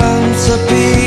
balance of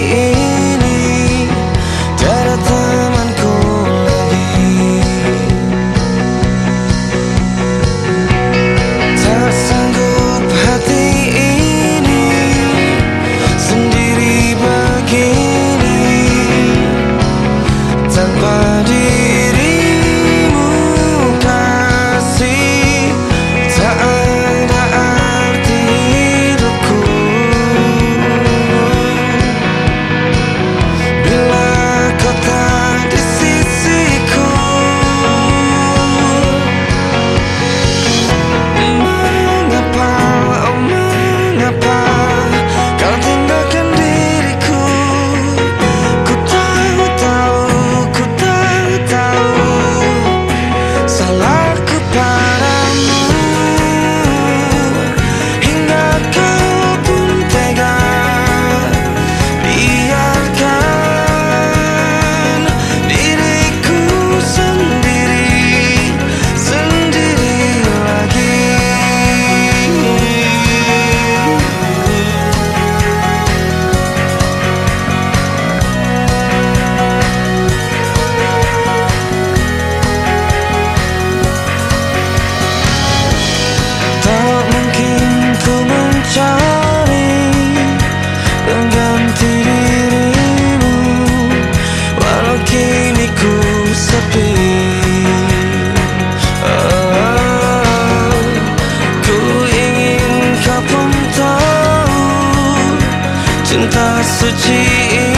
Reciprocity